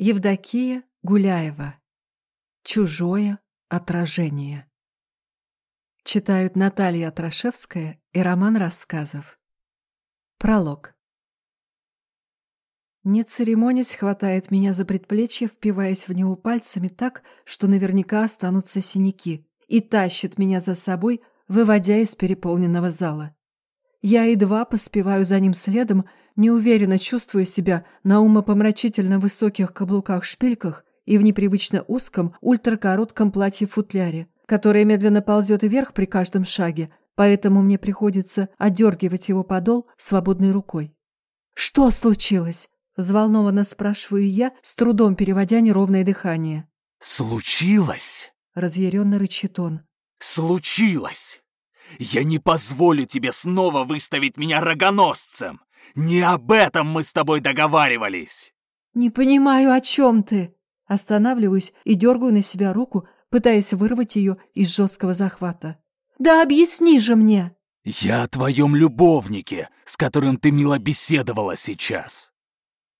Евдокия Гуляева. Чужое отражение. Читают Наталья Трошевская и Роман Рассказов. Пролог. Не церемонясь, хватает меня за предплечье, впиваясь в него пальцами так, что наверняка останутся синяки, и тащит меня за собой, выводя из переполненного зала. Я едва поспеваю за ним следом, неуверенно чувствуя себя на умопомрачительно высоких каблуках-шпильках и в непривычно узком, ультракоротком платье-футляре, которое медленно ползет вверх при каждом шаге, поэтому мне приходится одергивать его подол свободной рукой. «Что случилось?» — взволнованно спрашиваю я, с трудом переводя неровное дыхание. «Случилось?» — разъяренно рычит он. «Случилось! Я не позволю тебе снова выставить меня рогоносцем! Не об этом мы с тобой договаривались!» «Не понимаю, о чем ты!» Останавливаюсь и дергаю на себя руку, пытаясь вырвать ее из жесткого захвата. «Да объясни же мне!» «Я о твоем любовнике, с которым ты мило беседовала сейчас!»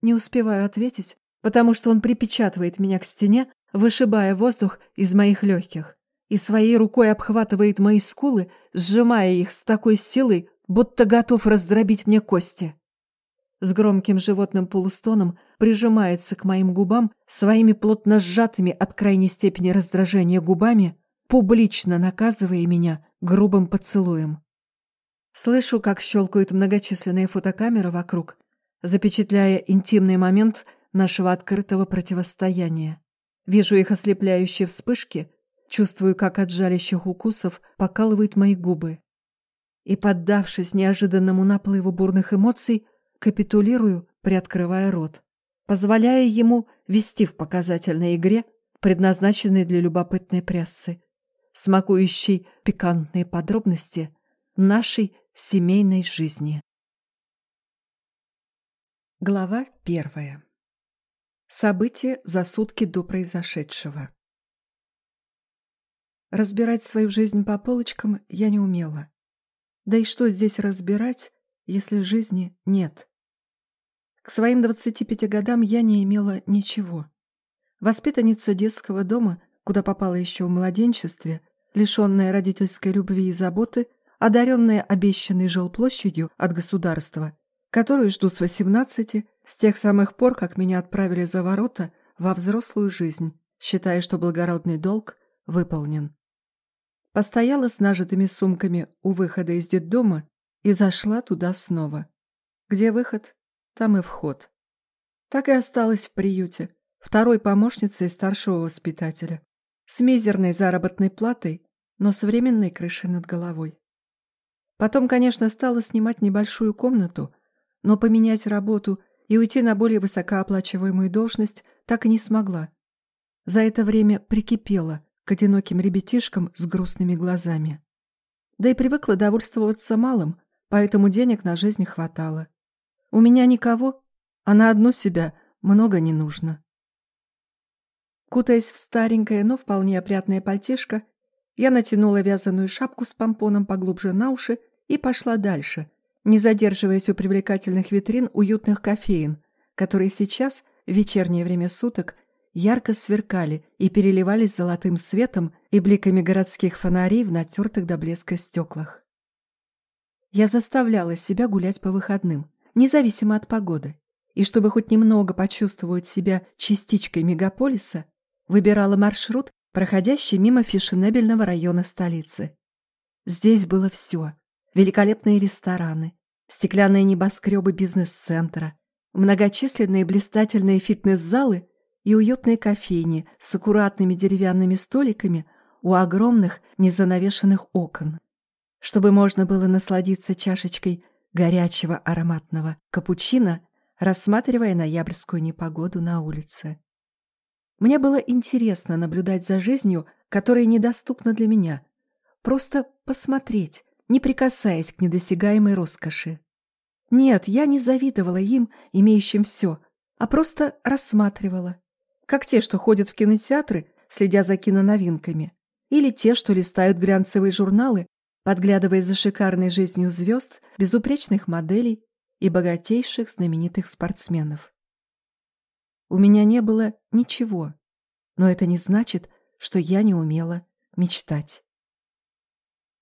Не успеваю ответить, потому что он припечатывает меня к стене, вышибая воздух из моих легких и своей рукой обхватывает мои скулы, сжимая их с такой силой, будто готов раздробить мне кости. С громким животным полустоном прижимается к моим губам своими плотно сжатыми от крайней степени раздражения губами, публично наказывая меня грубым поцелуем. Слышу, как щелкают многочисленные фотокамеры вокруг, запечатляя интимный момент нашего открытого противостояния. Вижу их ослепляющие вспышки, чувствую, как от жалящих укусов покалывают мои губы и, поддавшись неожиданному наплыву бурных эмоций, капитулирую, приоткрывая рот, позволяя ему вести в показательной игре, предназначенной для любопытной прессы, смакующей пикантные подробности нашей семейной жизни. Глава первая. События за сутки до произошедшего. Разбирать свою жизнь по полочкам я не умела. Да и что здесь разбирать, если жизни нет? К своим 25 годам я не имела ничего. Воспитанница детского дома, куда попала еще в младенчестве, лишенная родительской любви и заботы, одаренная обещанной жилплощадью от государства, которую жду с 18, с тех самых пор, как меня отправили за ворота во взрослую жизнь, считая, что благородный долг выполнен. Постояла с нажитыми сумками у выхода из детдома и зашла туда снова. Где выход, там и вход. Так и осталась в приюте, второй помощницей старшего воспитателя, с мизерной заработной платой, но с временной крышей над головой. Потом, конечно, стала снимать небольшую комнату, но поменять работу и уйти на более высокооплачиваемую должность так и не смогла. За это время прикипела, к одиноким ребятишкам с грустными глазами. Да и привыкла довольствоваться малым, поэтому денег на жизнь хватало. У меня никого, а на одну себя много не нужно. Кутаясь в старенькое, но вполне опрятное пальтишко, я натянула вязаную шапку с помпоном поглубже на уши и пошла дальше, не задерживаясь у привлекательных витрин уютных кофеин, которые сейчас, в вечернее время суток, ярко сверкали и переливались золотым светом и бликами городских фонарей в натертых до блеска стеклах. Я заставляла себя гулять по выходным, независимо от погоды, и чтобы хоть немного почувствовать себя частичкой мегаполиса, выбирала маршрут, проходящий мимо фешенебельного района столицы. Здесь было все. Великолепные рестораны, стеклянные небоскребы бизнес-центра, многочисленные блистательные фитнес-залы и уютные кофейни с аккуратными деревянными столиками у огромных незанавешенных окон, чтобы можно было насладиться чашечкой горячего ароматного капучино, рассматривая ноябрьскую непогоду на улице. Мне было интересно наблюдать за жизнью, которая недоступна для меня, просто посмотреть, не прикасаясь к недосягаемой роскоши. Нет, я не завидовала им, имеющим все, а просто рассматривала как те, что ходят в кинотеатры, следя за киноновинками, или те, что листают глянцевые журналы, подглядывая за шикарной жизнью звезд, безупречных моделей и богатейших знаменитых спортсменов. У меня не было ничего. Но это не значит, что я не умела мечтать.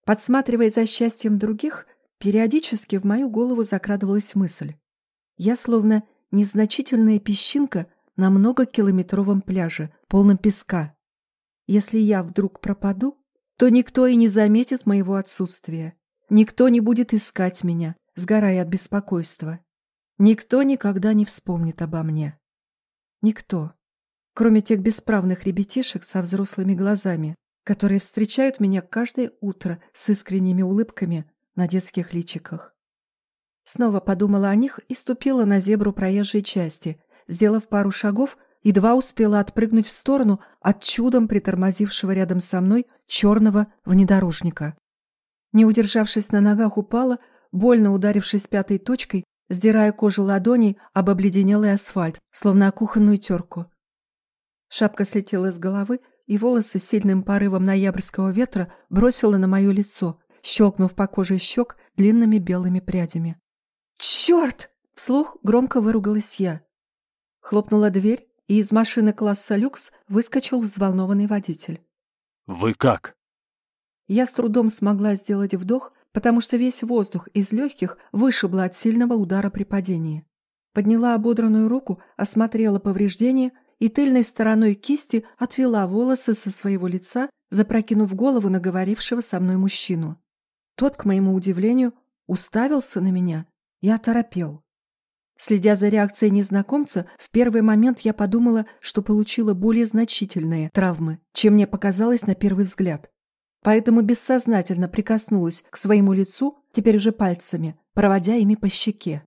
Подсматривая за счастьем других, периодически в мою голову закрадывалась мысль. Я словно незначительная песчинка на многокилометровом пляже, полном песка. Если я вдруг пропаду, то никто и не заметит моего отсутствия. Никто не будет искать меня, сгорая от беспокойства. Никто никогда не вспомнит обо мне. Никто, кроме тех бесправных ребятишек со взрослыми глазами, которые встречают меня каждое утро с искренними улыбками на детских личиках. Снова подумала о них и ступила на зебру проезжей части, сделав пару шагов, едва успела отпрыгнуть в сторону от чудом притормозившего рядом со мной черного внедорожника. Не удержавшись на ногах, упала, больно ударившись пятой точкой, сдирая кожу ладоней об обледенелый асфальт, словно о кухонную терку. Шапка слетела с головы, и волосы сильным порывом ноябрьского ветра бросила на мое лицо, щелкнув по коже щек длинными белыми прядями. «Черт!» — вслух громко выругалась я. Хлопнула дверь, и из машины класса люкс выскочил взволнованный водитель. «Вы как?» Я с трудом смогла сделать вдох, потому что весь воздух из легких вышибло от сильного удара при падении. Подняла ободранную руку, осмотрела повреждения и тыльной стороной кисти отвела волосы со своего лица, запрокинув голову на говорившего со мной мужчину. Тот, к моему удивлению, уставился на меня и оторопел. Следя за реакцией незнакомца, в первый момент я подумала, что получила более значительные травмы, чем мне показалось на первый взгляд. Поэтому бессознательно прикоснулась к своему лицу, теперь уже пальцами, проводя ими по щеке.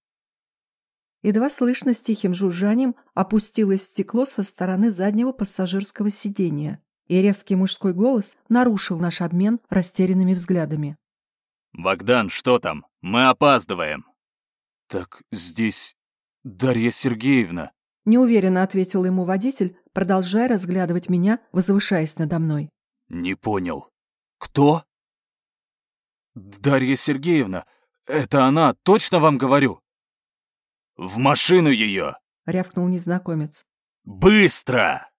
Едва слышно с тихим жужжанием опустилось стекло со стороны заднего пассажирского сидения, и резкий мужской голос нарушил наш обмен растерянными взглядами. «Богдан, что там? Мы опаздываем!» «Так здесь Дарья Сергеевна!» Неуверенно ответил ему водитель, продолжая разглядывать меня, возвышаясь надо мной. «Не понял. Кто?» «Дарья Сергеевна, это она, точно вам говорю?» «В машину ее!» — рявкнул незнакомец. «Быстро!»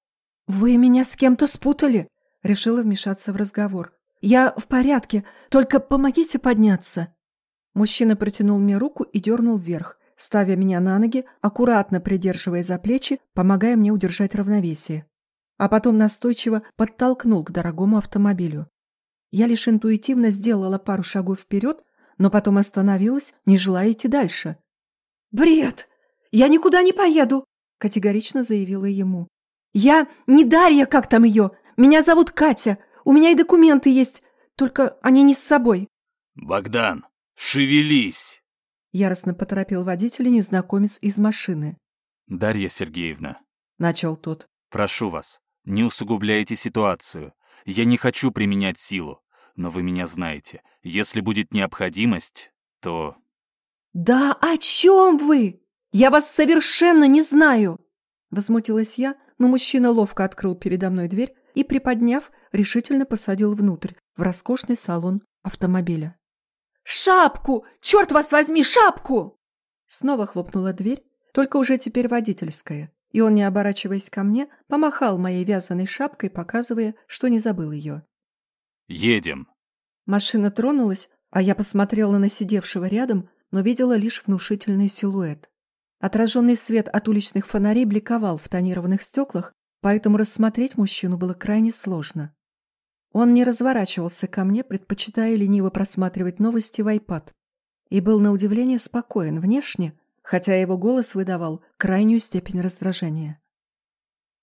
«Вы меня с кем-то спутали?» — решила вмешаться в разговор. «Я в порядке, только помогите подняться». Мужчина протянул мне руку и дернул вверх, ставя меня на ноги, аккуратно придерживая за плечи, помогая мне удержать равновесие. А потом настойчиво подтолкнул к дорогому автомобилю. Я лишь интуитивно сделала пару шагов вперед, но потом остановилась, не желая идти дальше. «Бред! Я никуда не поеду!» — категорично заявила ему. «Я не Дарья, как там ее! Меня зовут Катя! У меня и документы есть, только они не с собой!» «Богдан, шевелись!» Яростно поторопил водителя незнакомец из машины. «Дарья Сергеевна», — начал тот. «Прошу вас, не усугубляйте ситуацию. Я не хочу применять силу, но вы меня знаете. Если будет необходимость, то «Да о чем вы? Я вас совершенно не знаю!» Возмутилась я, но мужчина ловко открыл передо мной дверь и, приподняв, решительно посадил внутрь, в роскошный салон автомобиля. «Шапку! Черт вас возьми, шапку!» Снова хлопнула дверь, только уже теперь водительская, и он, не оборачиваясь ко мне, помахал моей вязаной шапкой, показывая, что не забыл ее. «Едем!» Машина тронулась, а я посмотрела на сидевшего рядом, но видела лишь внушительный силуэт. Отраженный свет от уличных фонарей бликовал в тонированных стеклах, поэтому рассмотреть мужчину было крайне сложно. Он не разворачивался ко мне, предпочитая лениво просматривать новости в iPad, и был на удивление спокоен внешне, хотя его голос выдавал крайнюю степень раздражения.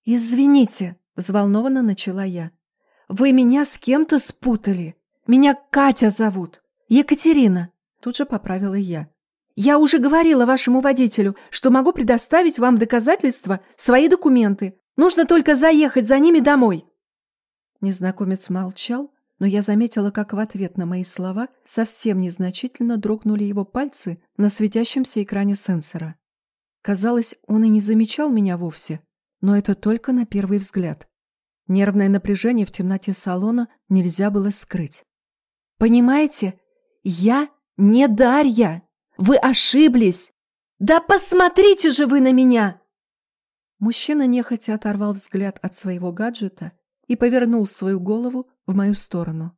«Извините», — взволнованно начала я, — «вы меня с кем-то спутали. Меня Катя зовут. Екатерина. Тут же поправила я. «Я уже говорила вашему водителю, что могу предоставить вам доказательства, свои документы. Нужно только заехать за ними домой». Незнакомец молчал, но я заметила, как в ответ на мои слова совсем незначительно дрогнули его пальцы на светящемся экране сенсора. Казалось, он и не замечал меня вовсе, но это только на первый взгляд. Нервное напряжение в темноте салона нельзя было скрыть. «Понимаете, я «Не Дарья! Вы ошиблись! Да посмотрите же вы на меня!» Мужчина нехотя оторвал взгляд от своего гаджета и повернул свою голову в мою сторону.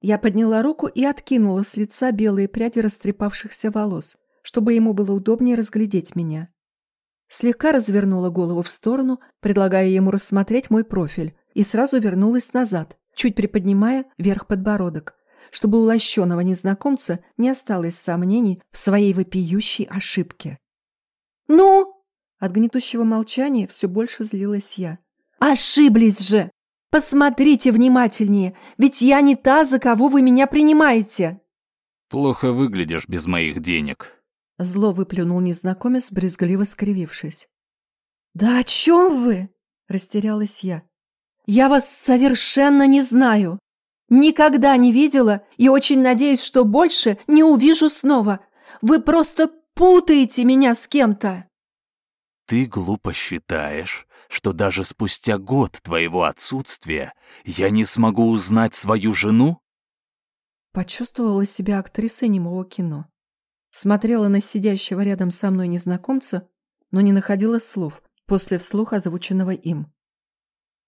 Я подняла руку и откинула с лица белые пряди растрепавшихся волос, чтобы ему было удобнее разглядеть меня. Слегка развернула голову в сторону, предлагая ему рассмотреть мой профиль, и сразу вернулась назад, чуть приподнимая вверх подбородок, чтобы у лощеного незнакомца не осталось сомнений в своей вопиющей ошибке. «Ну!» От гнетущего молчания все больше злилась я. «Ошиблись же! Посмотрите внимательнее, ведь я не та, за кого вы меня принимаете!» «Плохо выглядишь без моих денег», — зло выплюнул незнакомец, брезгливо скривившись. «Да о чем вы?» — растерялась я. «Я вас совершенно не знаю. Никогда не видела и очень надеюсь, что больше не увижу снова. Вы просто путаете меня с кем-то!» «Ты глупо считаешь, что даже спустя год твоего отсутствия я не смогу узнать свою жену?» Почувствовала себя актрисой немого кино. Смотрела на сидящего рядом со мной незнакомца, но не находила слов после вслуха озвученного им.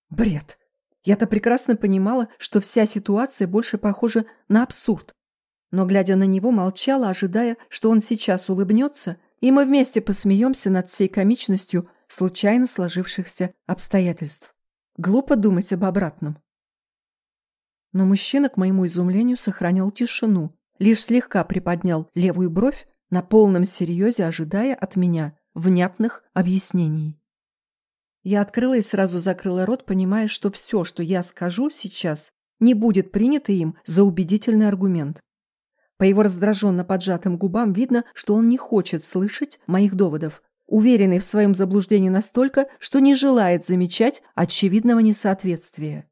Бред. Я-то прекрасно понимала, что вся ситуация больше похожа на абсурд. Но, глядя на него, молчала, ожидая, что он сейчас улыбнется, и мы вместе посмеемся над всей комичностью случайно сложившихся обстоятельств. Глупо думать об обратном. Но мужчина, к моему изумлению, сохранял тишину, лишь слегка приподнял левую бровь на полном серьезе, ожидая от меня внятных объяснений. Я открыла и сразу закрыла рот, понимая, что все, что я скажу сейчас, не будет принято им за убедительный аргумент. По его раздраженно поджатым губам видно, что он не хочет слышать моих доводов, уверенный в своем заблуждении настолько, что не желает замечать очевидного несоответствия.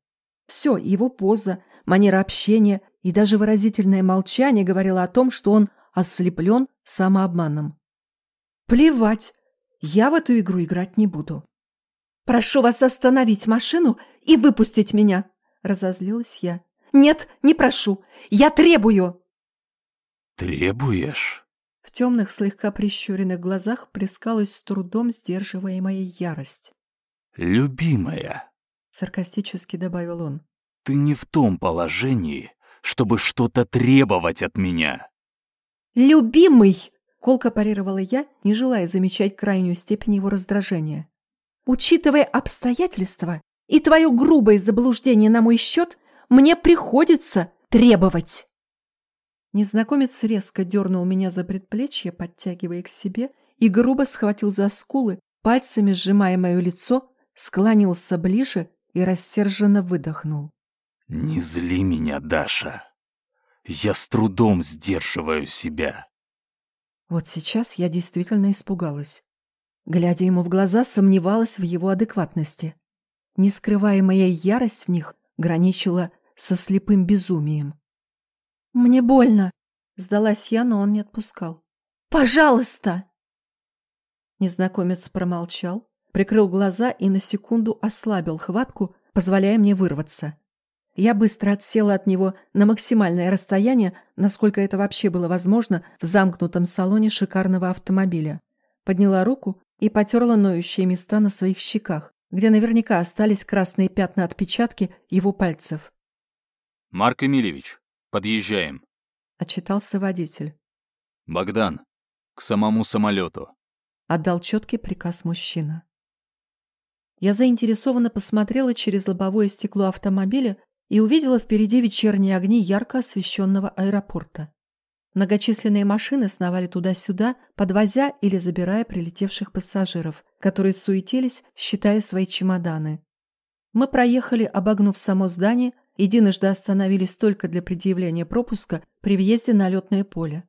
Все, его поза, манера общения и даже выразительное молчание говорило о том, что он ослеплен самообманом. Плевать, я в эту игру играть не буду. «Прошу вас остановить машину и выпустить меня!» — разозлилась я. «Нет, не прошу! Я требую!» «Требуешь?» В темных, слегка прищуренных глазах плескалась с трудом сдерживаемая ярость. «Любимая!» — саркастически добавил он. «Ты не в том положении, чтобы что-то требовать от меня!» «Любимый!» — колко парировала я, не желая замечать крайнюю степень его раздражения. Учитывая обстоятельства и твое грубое заблуждение на мой счет, мне приходится требовать. Незнакомец резко дернул меня за предплечье, подтягивая к себе, и грубо схватил за скулы, пальцами сжимая мое лицо, склонился ближе и рассерженно выдохнул. «Не зли меня, Даша. Я с трудом сдерживаю себя». Вот сейчас я действительно испугалась. Глядя ему в глаза, сомневалась в его адекватности. Нескрываемая ярость в них граничила со слепым безумием. «Мне больно!» — сдалась я, но он не отпускал. «Пожалуйста!» Незнакомец промолчал, прикрыл глаза и на секунду ослабил хватку, позволяя мне вырваться. Я быстро отсела от него на максимальное расстояние, насколько это вообще было возможно в замкнутом салоне шикарного автомобиля. Подняла руку и потерла ноющие места на своих щеках, где наверняка остались красные пятна отпечатки его пальцев. «Марк Эмильевич, подъезжаем», — отчитался водитель. «Богдан, к самому самолету», — отдал четкий приказ мужчина. Я заинтересованно посмотрела через лобовое стекло автомобиля и увидела впереди вечерние огни ярко освещенного аэропорта. Многочисленные машины сновали туда-сюда, подвозя или забирая прилетевших пассажиров, которые суетились, считая свои чемоданы. Мы проехали, обогнув само здание, единожды остановились только для предъявления пропуска при въезде на летное поле.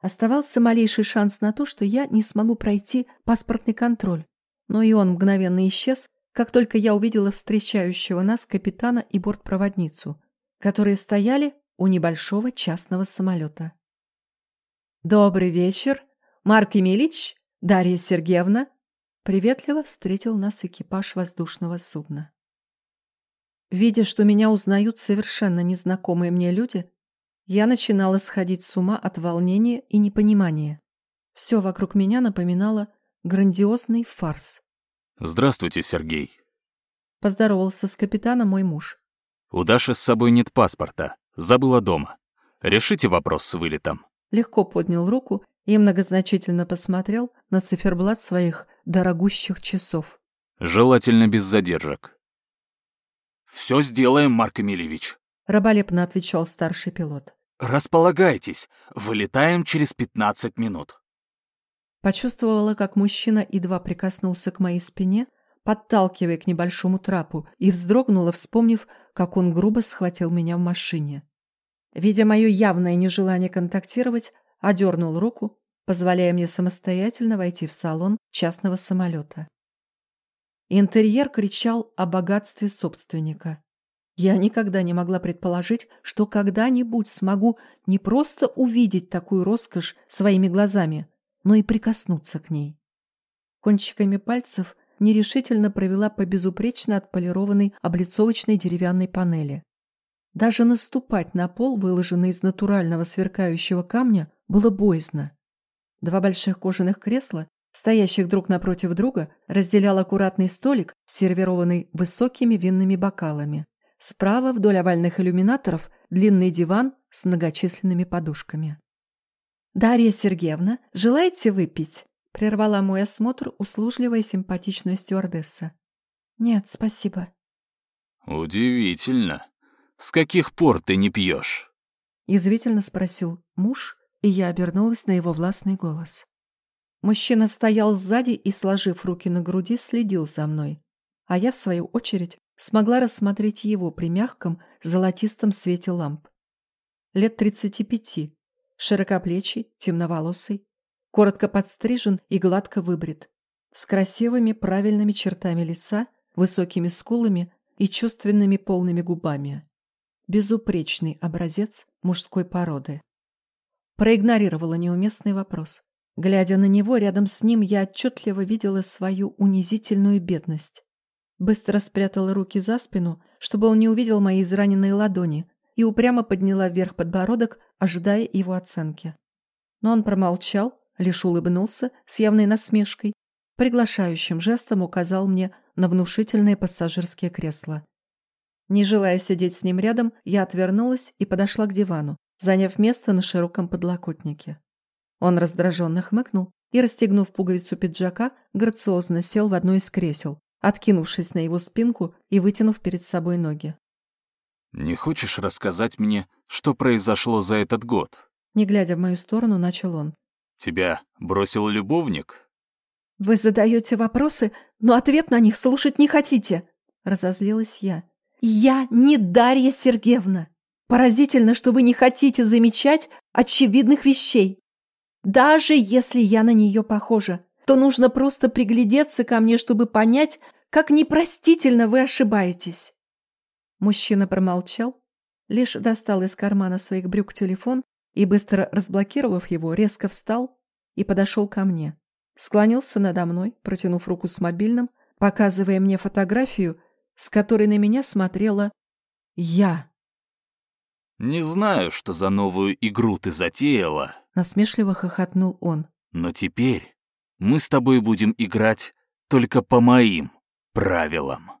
Оставался малейший шанс на то, что я не смогу пройти паспортный контроль, но и он мгновенно исчез, как только я увидела встречающего нас капитана и бортпроводницу, которые стояли у небольшого частного самолета. «Добрый вечер, Марк Емельич, Дарья Сергеевна!» Приветливо встретил нас экипаж воздушного судна. Видя, что меня узнают совершенно незнакомые мне люди, я начинала сходить с ума от волнения и непонимания. Все вокруг меня напоминало грандиозный фарс. Здравствуйте, Сергей. Поздоровался с капитаном мой муж. У Даши с собой нет паспорта. Забыла дома. Решите вопрос с вылетом. Легко поднял руку и многозначительно посмотрел на циферблат своих дорогущих часов. Желательно без задержек. Все сделаем, Марк Эмильевич. Раболепно отвечал старший пилот. Располагайтесь. Вылетаем через 15 минут. Почувствовала, как мужчина едва прикоснулся к моей спине, подталкивая к небольшому трапу, и вздрогнула, вспомнив, как он грубо схватил меня в машине. Видя мое явное нежелание контактировать, одернул руку, позволяя мне самостоятельно войти в салон частного самолета. Интерьер кричал о богатстве собственника. Я никогда не могла предположить, что когда-нибудь смогу не просто увидеть такую роскошь своими глазами, но и прикоснуться к ней. Кончиками пальцев нерешительно провела по безупречно отполированной облицовочной деревянной панели. Даже наступать на пол, выложенный из натурального сверкающего камня, было боязно. Два больших кожаных кресла, стоящих друг напротив друга, разделял аккуратный столик, сервированный высокими винными бокалами. Справа, вдоль овальных иллюминаторов, длинный диван с многочисленными подушками. «Дарья Сергеевна, желаете выпить?» — прервала мой осмотр услужливая и симпатичная стюардесса. «Нет, спасибо». «Удивительно. С каких пор ты не пьешь?» — язвительно спросил муж, и я обернулась на его властный голос. Мужчина стоял сзади и, сложив руки на груди, следил за мной, а я, в свою очередь, смогла рассмотреть его при мягком золотистом свете ламп. Лет тридцати пяти, широкоплечий, темноволосый, коротко подстрижен и гладко выбрит, с красивыми правильными чертами лица, высокими скулами и чувственными полными губами. Безупречный образец мужской породы. Проигнорировала неуместный вопрос. Глядя на него, рядом с ним я отчетливо видела свою унизительную бедность. Быстро спрятала руки за спину, чтобы он не увидел мои израненные ладони, и упрямо подняла вверх подбородок, ожидая его оценки. Но он промолчал, лишь улыбнулся с явной насмешкой, приглашающим жестом указал мне на внушительные пассажирские кресла. Не желая сидеть с ним рядом, я отвернулась и подошла к дивану, заняв место на широком подлокотнике. Он раздраженно хмыкнул и, расстегнув пуговицу пиджака, грациозно сел в одно из кресел, откинувшись на его спинку и вытянув перед собой ноги. «Не хочешь рассказать мне, что произошло за этот год?» Не глядя в мою сторону, начал он. «Тебя бросил любовник?» «Вы задаете вопросы, но ответ на них слушать не хотите!» Разозлилась я. «Я не Дарья Сергеевна! Поразительно, что вы не хотите замечать очевидных вещей. Даже если я на нее похожа, то нужно просто приглядеться ко мне, чтобы понять, как непростительно вы ошибаетесь. Мужчина промолчал, лишь достал из кармана своих брюк телефон и, быстро разблокировав его, резко встал и подошел ко мне. Склонился надо мной, протянув руку с мобильным, показывая мне фотографию, с которой на меня смотрела я. «Не знаю, что за новую игру ты затеяла», — насмешливо хохотнул он. «Но теперь мы с тобой будем играть только по моим правилам».